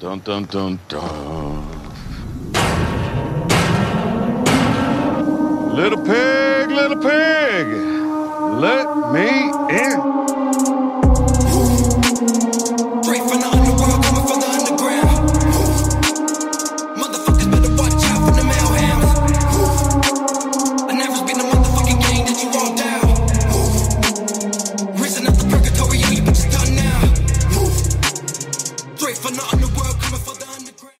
Dun dun dun dun. Little pig, little pig, let me in. Grateful not on the world coming for